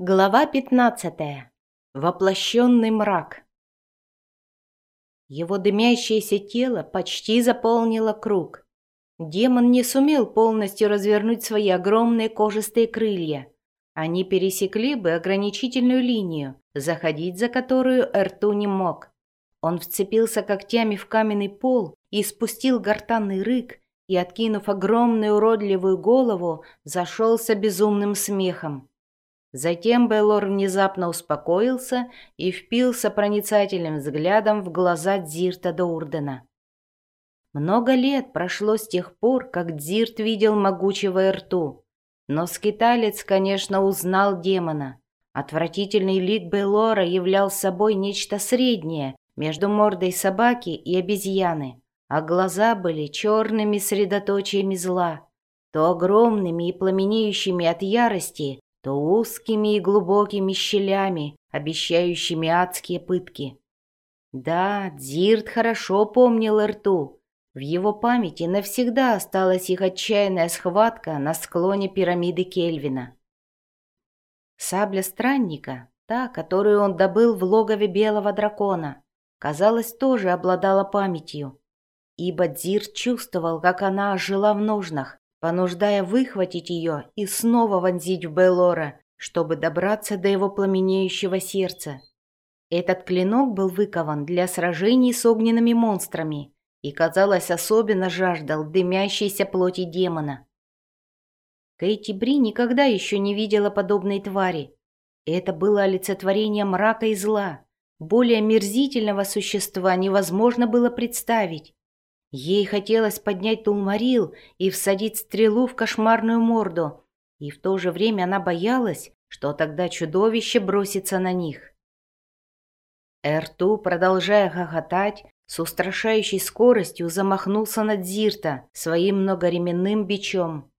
Глава 15. Воплощенный мрак. Его дымящееся тело почти заполнило круг. Демон не сумел полностью развернуть свои огромные кожистые крылья. Они пересекли бы ограничительную линию, заходить за которую Эрту не мог. Он вцепился когтями в каменный пол и спустил гортанный рык, и, откинув огромную уродливую голову, зашелся безумным смехом. Затем Беллор внезапно успокоился и впился проницательным взглядом в глаза Дзирта Доурдена. Много лет прошло с тех пор, как Дзирт видел могучего рту, но скиталец, конечно, узнал демона. Отвратительный лик Беллора являл собой нечто среднее между мордой собаки и обезьяны, а глаза были черными средоточиями зла, то огромными и пламенеющими от ярости, то узкими и глубокими щелями, обещающими адские пытки. Да, Дзирт хорошо помнил рту. В его памяти навсегда осталась их отчаянная схватка на склоне пирамиды Кельвина. Сабля странника, та, которую он добыл в логове белого дракона, казалось, тоже обладала памятью, ибо Дзирт чувствовал, как она ожила в ножнах, понуждая выхватить ее и снова вонзить в Белора, чтобы добраться до его пламенеющего сердца. Этот клинок был выкован для сражений с огненными монстрами и, казалось, особенно жаждал дымящейся плоти демона. Кейти Бри никогда еще не видела подобной твари. Это было олицетворение мрака и зла. Более мерзительного существа невозможно было представить. Ей хотелось поднять Тулмарил и всадить стрелу в кошмарную морду, и в то же время она боялась, что тогда чудовище бросится на них. Эрту, продолжая хохотать, с устрашающей скоростью замахнулся на Дзирта своим многоременным бичом.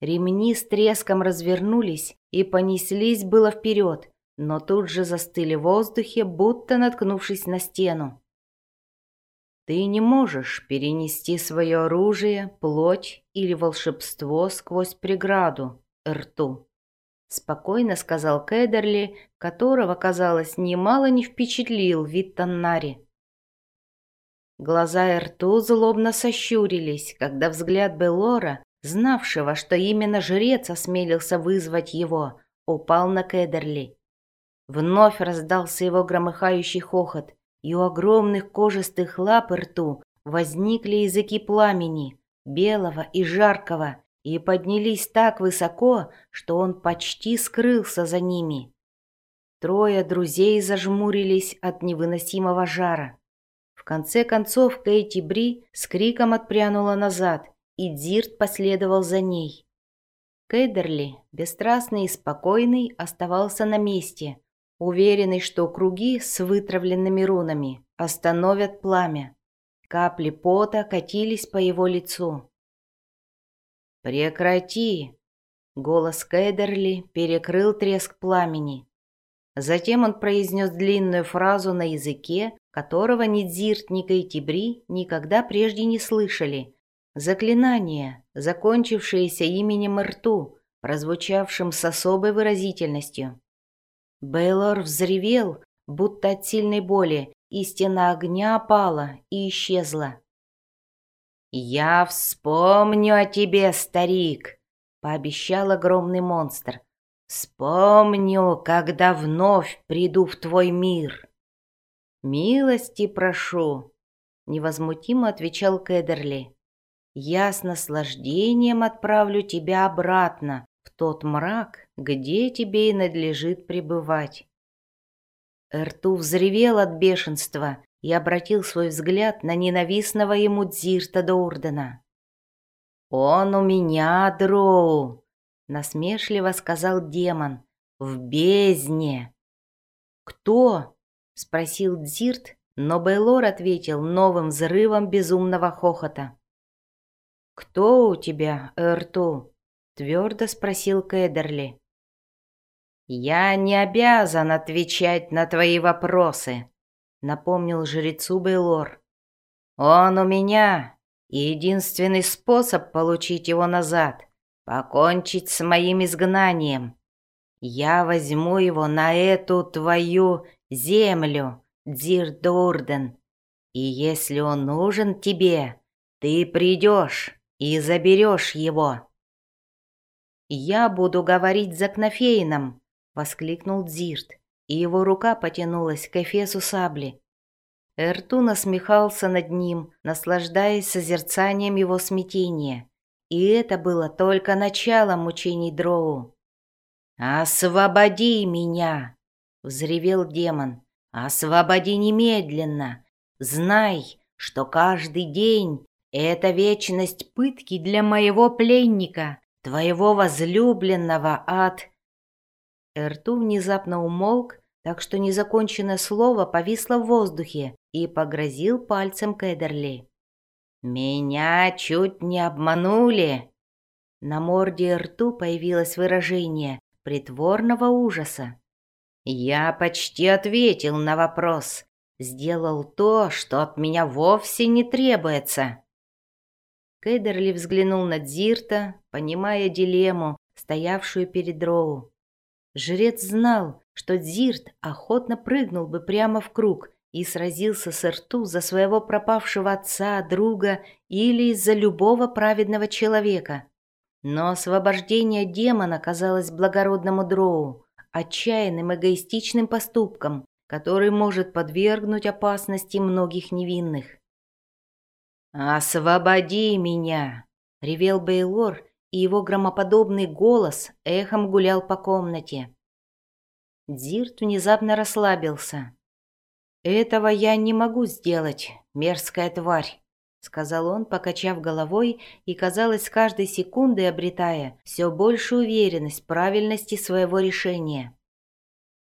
Ремни с треском развернулись и понеслись было вперед, но тут же застыли в воздухе, будто наткнувшись на стену. Ты не можешь перенести свое оружие, плоть или волшебство сквозь преграду, рту. Спокойно сказал Кедерли, которого, казалось, немало не впечатлил вид Таннари. Глаза рту злобно сощурились, когда взгляд Белора, знавшего, что именно жрец осмелился вызвать его, упал на Кедерли. Вновь раздался его громыхающий хохот, и у огромных кожистых лап рту возникли языки пламени, белого и жаркого, и поднялись так высоко, что он почти скрылся за ними. Трое друзей зажмурились от невыносимого жара. В конце концов Кейти Бри с криком отпрянула назад, и Дзирт последовал за ней. Кейдерли, бесстрастный и спокойный, оставался на месте, уверенный, что круги с вытравленными рунами остановят пламя. Капли пота катились по его лицу. «Прекрати!» Голос Кэдерли перекрыл треск пламени. Затем он произнес длинную фразу на языке, которого ни Дзирт, ни Кейтибри никогда прежде не слышали. Заклинание, закончившееся именем рту, прозвучавшим с особой выразительностью. Бейлор взревел, будто от сильной боли, и стена огня опала и исчезла. «Я вспомню о тебе, старик!» — пообещал огромный монстр. «Вспомню, когда вновь приду в твой мир!» «Милости прошу!» — невозмутимо отвечал Кедерли. «Я с наслаждением отправлю тебя обратно, в тот мрак, где тебе и надлежит пребывать. Эрту взревел от бешенства и обратил свой взгляд на ненавистного ему Дзирта Доурдена. «Он у меня, Дроу!» — насмешливо сказал демон. «В бездне!» «Кто?» — спросил Дзирт, но Бейлор ответил новым взрывом безумного хохота. «Кто у тебя, Эрту?» Твердо спросил Кэдерли. «Я не обязан отвечать на твои вопросы», — напомнил жрецу Бейлор. «Он у меня, и единственный способ получить его назад — покончить с моим изгнанием. я возьму его на эту твою землю, Дзирдурден. И если он нужен тебе, ты придешь и заберешь его». «Я буду говорить за Кнафейном», — воскликнул Дзирт, и его рука потянулась к эфесу сабли. Эрту насмехался над ним, наслаждаясь созерцанием его смятения. И это было только началом мучений Дроу. «Освободи меня!» — взревел демон. «Освободи немедленно! Знай, что каждый день — это вечность пытки для моего пленника, твоего возлюбленного ад...» Эрту внезапно умолк, так что незаконченное слово повисло в воздухе и погрозил пальцем Кэдерли. «Меня чуть не обманули!» На морде рту появилось выражение притворного ужаса. «Я почти ответил на вопрос, сделал то, что от меня вовсе не требуется». Кэдерли взглянул на Дзирта, понимая дилемму, стоявшую перед Роу. Жрец знал, что Дзирт охотно прыгнул бы прямо в круг и сразился с Ирту за своего пропавшего отца, друга или из-за любого праведного человека. Но освобождение демона казалось благородному дроу, отчаянным эгоистичным поступком, который может подвергнуть опасности многих невинных. «Освободи меня!» — ревел Бейлор, и его громоподобный голос эхом гулял по комнате. Дзирт внезапно расслабился. «Этого я не могу сделать, мерзкая тварь», — сказал он, покачав головой и, казалось, с каждой секундой обретая все большую уверенность в правильности своего решения.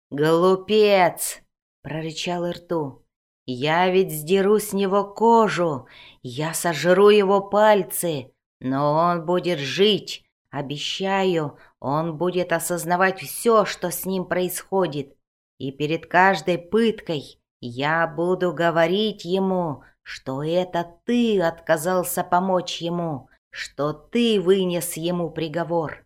«Глупец!» — прорычал Ирту. «Я ведь сдеру с него кожу, я сожру его пальцы, но он будет жить, обещаю, он будет осознавать все, что с ним происходит, и перед каждой пыткой я буду говорить ему, что это ты отказался помочь ему, что ты вынес ему приговор.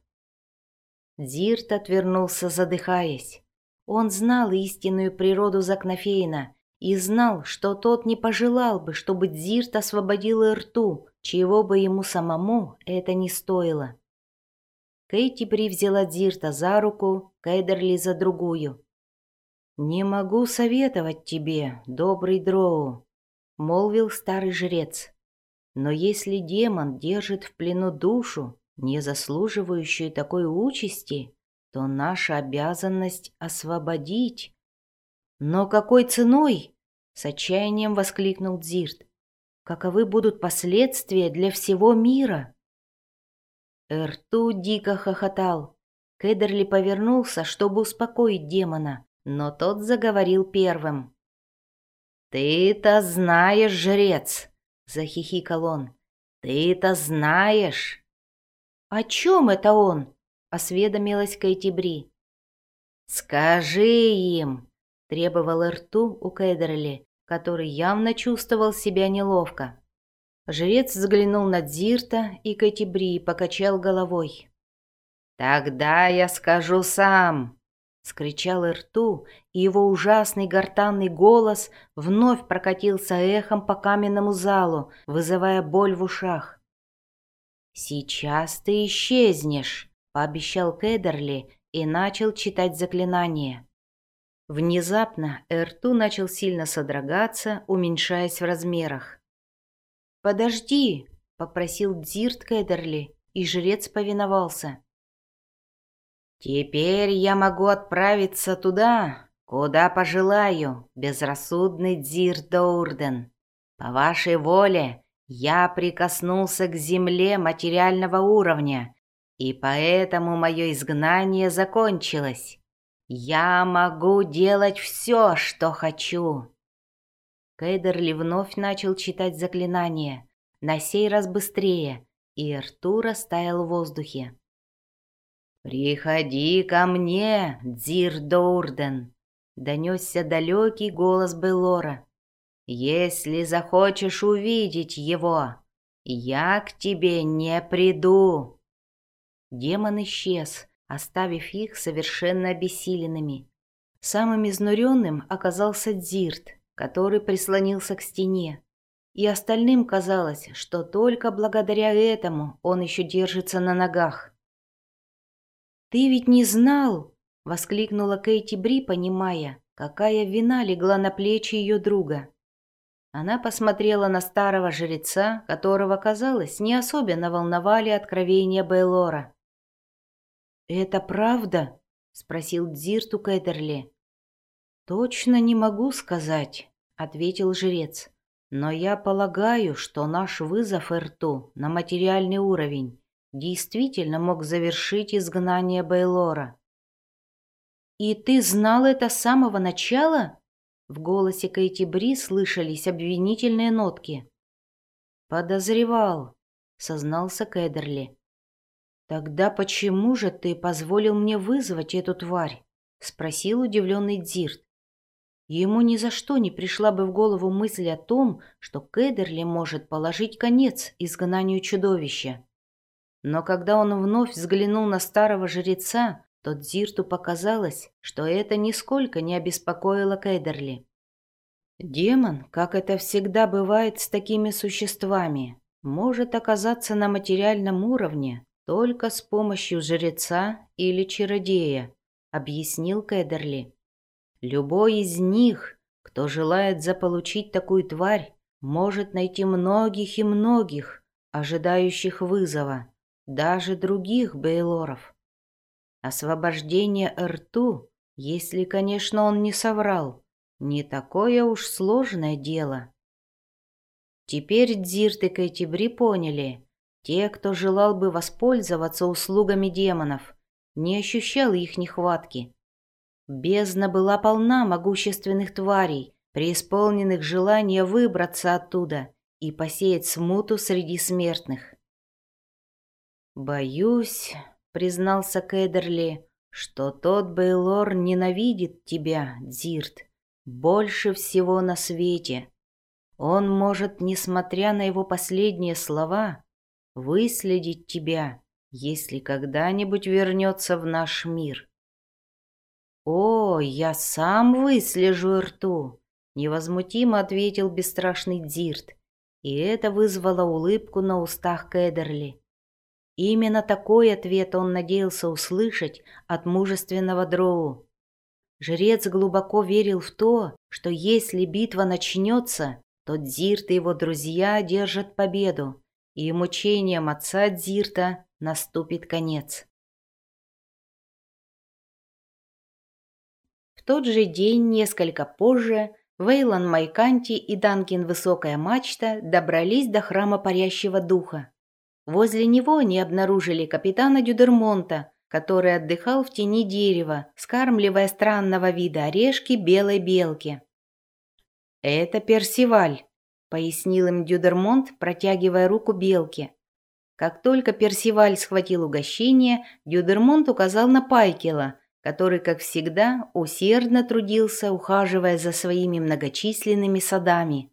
Зирт отвернулся, задыхаясь. Он знал истинную природу Закнофейна и знал, что тот не пожелал бы, чтобы Дзирт освободил рту, чего бы ему самому это не стоило. Кейти Бри взяла Дзирта за руку, Кейдерли за другую. «Не могу советовать тебе, добрый дроу», — молвил старый жрец. «Но если демон держит в плену душу, не заслуживающую такой участи, то наша обязанность — освободить». «Но какой ценой?» — с отчаянием воскликнул Дзирт. «Каковы будут последствия для всего мира?» Эрту дико хохотал. Кедерли повернулся, чтобы успокоить демона, но тот заговорил первым. «Ты-то знаешь, жрец!» — захихикал он. «Ты-то знаешь!» «О чем это он?» — осведомилась Кайтибри. «Скажи им!» — требовал рту у Кэдерли, который явно чувствовал себя неловко. Жрец взглянул на Дзирта и Кайтибри и покачал головой. «Тогда я скажу сам!» — скричал Ирту, и его ужасный гортанный голос вновь прокатился эхом по каменному залу, вызывая боль в ушах. «Сейчас ты исчезнешь», — пообещал Кедерли и начал читать заклинание. Внезапно Эрту начал сильно содрогаться, уменьшаясь в размерах. «Подожди», — попросил Дзирт Кедерли, и жрец повиновался. «Теперь я могу отправиться туда, куда пожелаю, безрассудный Дзир Доурден. По вашей воле я прикоснулся к земле материального уровня, и поэтому мое изгнание закончилось. Я могу делать все, что хочу». Кейдерли вновь начал читать заклинание, на сей раз быстрее, и Артур растаял в воздухе. «Приходи ко мне, Дзир Доурден!» — донесся далекий голос Белора. «Если захочешь увидеть его, я к тебе не приду!» Демон исчез, оставив их совершенно обессиленными. Самым изнуренным оказался Дзирт, который прислонился к стене, и остальным казалось, что только благодаря этому он еще держится на ногах. «Ты ведь не знал!» — воскликнула Кейти Бри, понимая, какая вина легла на плечи ее друга. Она посмотрела на старого жреца, которого, казалось, не особенно волновали откровения Бейлора. «Это правда?» — спросил Дзирт у Кэтерли. «Точно не могу сказать», — ответил жрец. «Но я полагаю, что наш вызов Эрту на материальный уровень действительно мог завершить изгнание Бейлора». «И ты знал это с самого начала?» В голосе Кейти Бри слышались обвинительные нотки. «Подозревал», — сознался Кэдерли. «Тогда почему же ты позволил мне вызвать эту тварь?» — спросил удивленный Дзирт. Ему ни за что не пришла бы в голову мысль о том, что Кэдерли может положить конец изгнанию чудовища. Но когда он вновь взглянул на старого жреца, то Дзирту показалось, что это нисколько не обеспокоило Кэдерли. Демон, как это всегда бывает с такими существами, может оказаться на материальном уровне только с помощью жреца или чародея, объяснил Кэдерли. Любой из них, кто желает заполучить такую тварь, может найти многих и многих, ожидающих вызова, даже других бейлоров. Освобождение рту, если, конечно, он не соврал, не такое уж сложное дело. Теперь Дзирт и Кэтибри поняли, те, кто желал бы воспользоваться услугами демонов, не ощущал их нехватки. Бездна была полна могущественных тварей, преисполненных желания выбраться оттуда и посеять смуту среди смертных. «Боюсь», — признался Кэдерли, — «что тот Бейлор ненавидит тебя, Дзирт, больше всего на свете. Он может, несмотря на его последние слова, выследить тебя, если когда-нибудь вернется в наш мир». «О, я сам выслежу рту!» — невозмутимо ответил бесстрашный Дзирт, и это вызвало улыбку на устах Кэдерли. Именно такой ответ он надеялся услышать от мужественного Дроу. Жрец глубоко верил в то, что если битва начнется, то Дзирт и его друзья одержат победу, и мучением отца Дзирта наступит конец. В тот же день, несколько позже, Вейлон Майканти и Данкин Высокая Мачта добрались до храма Парящего Духа. Возле него они обнаружили капитана Дюдермонта, который отдыхал в тени дерева, скармливая странного вида орешки белой белке. «Это Персиваль», — пояснил им Дюдермонт, протягивая руку белке. Как только Персиваль схватил угощение, Дюдермонт указал на Пайкела, который, как всегда, усердно трудился, ухаживая за своими многочисленными садами.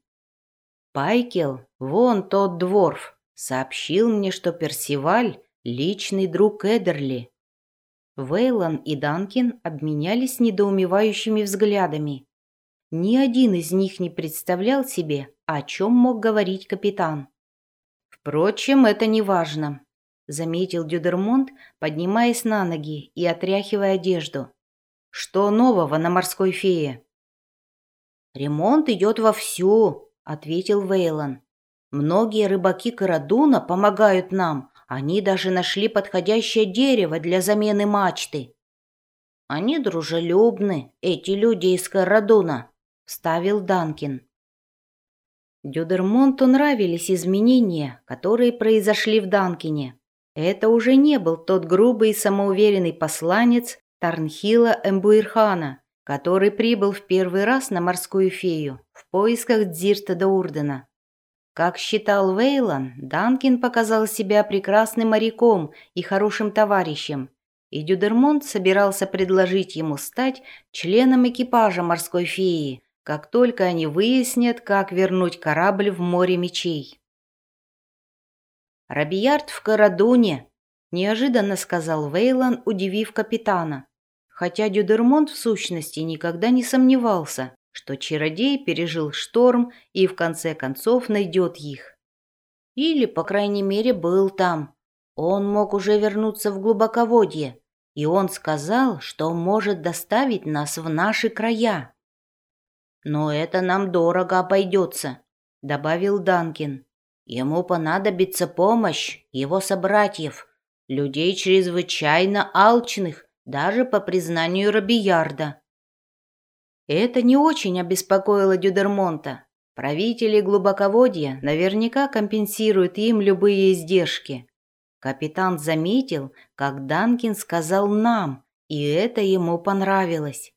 «Пайкел, вон тот дворф, сообщил мне, что Персиваль — личный друг Эдерли». Вейлон и Данкин обменялись недоумевающими взглядами. Ни один из них не представлял себе, о чем мог говорить капитан. Впрочем, это не важно заметил Дюдермонт, поднимаясь на ноги и отряхивая одежду. «Что нового на морской фее?» «Ремонт идет вовсю», — ответил Вейлон. «Многие рыбаки Карадуна помогают нам. Они даже нашли подходящее дерево для замены мачты». «Они дружелюбны, эти люди из Карадуна», — вставил Данкин. Дюдермонту нравились изменения, которые произошли в Данкине. Это уже не был тот грубый и самоуверенный посланец Тарнхила Эмбуирхана, который прибыл в первый раз на морскую фею в поисках Дзирта Даурдена. Как считал Вейлан, Данкин показал себя прекрасным моряком и хорошим товарищем, и Дюдермонт собирался предложить ему стать членом экипажа морской феи, как только они выяснят, как вернуть корабль в море мечей. «Рабиярд в Карадуне», — неожиданно сказал Вейлан, удивив капитана. Хотя Дюдермонт в сущности никогда не сомневался, что чародей пережил шторм и в конце концов найдет их. Или, по крайней мере, был там. Он мог уже вернуться в глубоководье, и он сказал, что может доставить нас в наши края. «Но это нам дорого обойдется», — добавил Данкин. «Ему понадобится помощь его собратьев» людей чрезвычайно алчных, даже по признанию Робиярда. Это не очень обеспокоило Дюдермонта. Правители глубоководья наверняка компенсируют им любые издержки. Капитан заметил, как Данкин сказал «нам», и это ему понравилось.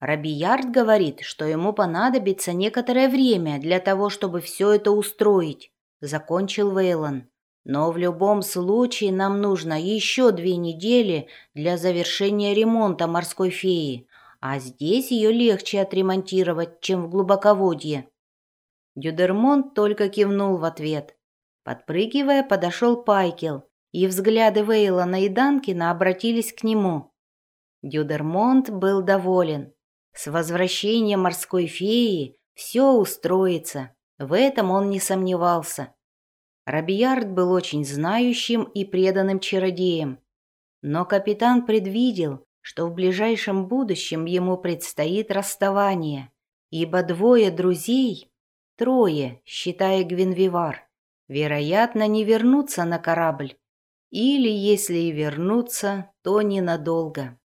Робиярд говорит, что ему понадобится некоторое время для того, чтобы все это устроить, закончил Вейлон. Но в любом случае нам нужно еще две недели для завершения ремонта морской феи, а здесь ее легче отремонтировать, чем в глубоководье. Дюдермонт только кивнул в ответ. Подпрыгивая, подошел Пайкел, и взгляды Вейлона и Данкина обратились к нему. Дюдермонт был доволен. С возвращением морской феи все устроится, в этом он не сомневался. Робиярд был очень знающим и преданным чародеем. Но капитан предвидел, что в ближайшем будущем ему предстоит расставание, ибо двое друзей, трое, считая Гвинвивар, вероятно, не вернутся на корабль, или, если и вернутся, то ненадолго.